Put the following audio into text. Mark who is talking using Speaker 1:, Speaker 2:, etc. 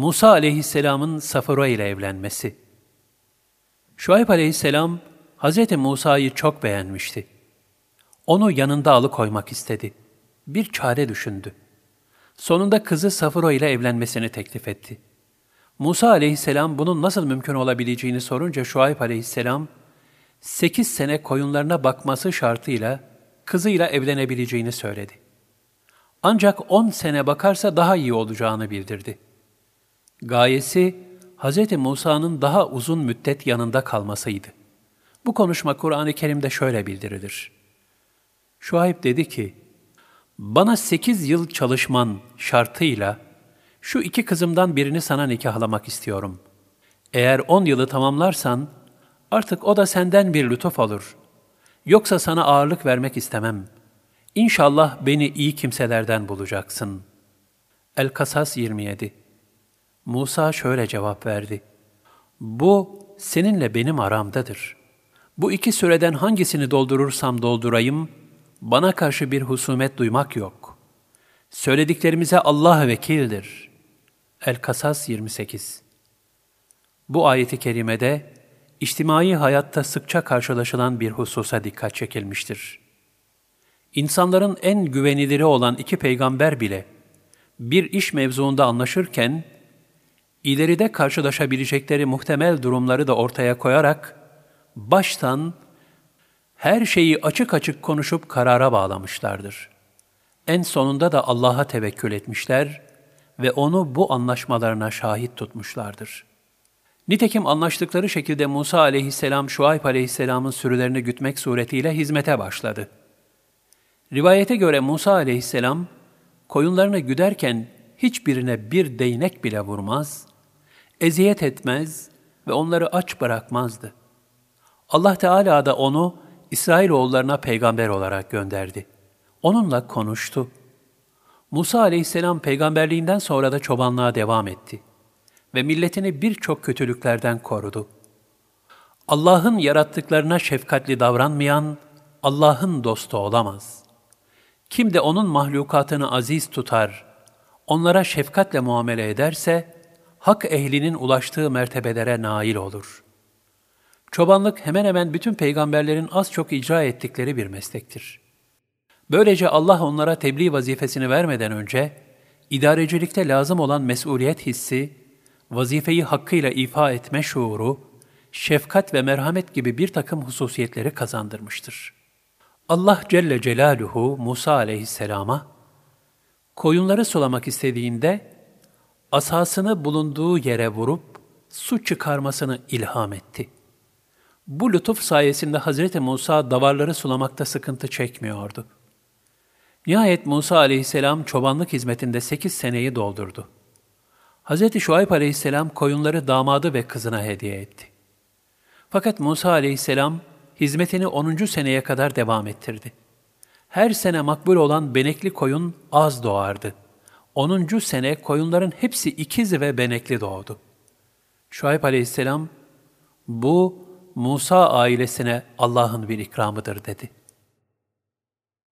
Speaker 1: Musa aleyhisselamın Safura ile evlenmesi. Şuayb aleyhisselam, Hz. Musa'yı çok beğenmişti. Onu yanında alıkoymak istedi. Bir çare düşündü. Sonunda kızı Safura ile evlenmesini teklif etti. Musa aleyhisselam bunun nasıl mümkün olabileceğini sorunca Şuayb aleyhisselam, sekiz sene koyunlarına bakması şartıyla kızıyla evlenebileceğini söyledi. Ancak on sene bakarsa daha iyi olacağını bildirdi. Gayesi, Hz. Musa'nın daha uzun müddet yanında kalmasıydı. Bu konuşma Kur'an-ı Kerim'de şöyle bildirilir. Şuayb dedi ki, bana sekiz yıl çalışman şartıyla şu iki kızımdan birini sana nikahlamak istiyorum. Eğer on yılı tamamlarsan artık o da senden bir lütuf olur. Yoksa sana ağırlık vermek istemem. İnşallah beni iyi kimselerden bulacaksın. El-Kasas 27 Musa şöyle cevap verdi. Bu seninle benim aramdadır. Bu iki süreden hangisini doldurursam doldurayım, bana karşı bir husumet duymak yok. Söylediklerimize Allah vekildir. El-Kasas 28 Bu ayeti kerimede, içtimai hayatta sıkça karşılaşılan bir hususa dikkat çekilmiştir. İnsanların en güveniliri olan iki peygamber bile, bir iş mevzuunda anlaşırken, ileride karşılaşabilecekleri muhtemel durumları da ortaya koyarak, baştan her şeyi açık açık konuşup karara bağlamışlardır. En sonunda da Allah'a tevekkül etmişler ve onu bu anlaşmalarına şahit tutmuşlardır. Nitekim anlaştıkları şekilde Musa aleyhisselam Şuayb aleyhisselamın sürülerini gütmek suretiyle hizmete başladı. Rivayete göre Musa aleyhisselam koyunlarını güderken hiçbirine bir değnek bile vurmaz, eziyet etmez ve onları aç bırakmazdı. Allah Teala da onu İsrailoğullarına peygamber olarak gönderdi. Onunla konuştu. Musa aleyhisselam peygamberliğinden sonra da çobanlığa devam etti ve milletini birçok kötülüklerden korudu. Allah'ın yarattıklarına şefkatli davranmayan, Allah'ın dostu olamaz. Kim de onun mahlukatını aziz tutar, onlara şefkatle muamele ederse, hak ehlinin ulaştığı mertebelere nail olur. Çobanlık hemen hemen bütün peygamberlerin az çok icra ettikleri bir meslektir. Böylece Allah onlara tebliğ vazifesini vermeden önce, idarecilikte lazım olan mesuliyet hissi, vazifeyi hakkıyla ifa etme şuuru, şefkat ve merhamet gibi bir takım hususiyetleri kazandırmıştır. Allah Celle Celaluhu Musa aleyhisselama, koyunları sulamak istediğinde, asasını bulunduğu yere vurup su çıkarmasını ilham etti. Bu lütuf sayesinde Hazreti Musa davarları sulamakta sıkıntı çekmiyordu. Nihayet Musa aleyhisselam çobanlık hizmetinde sekiz seneyi doldurdu. Hz. Şuayb aleyhisselam koyunları damadı ve kızına hediye etti. Fakat Musa aleyhisselam hizmetini 10. seneye kadar devam ettirdi. Her sene makbul olan benekli koyun az doğardı. 10. sene koyunların hepsi ikiz ve benekli doğdu. Şuayb aleyhisselam, bu Musa ailesine Allah'ın bir ikramıdır dedi.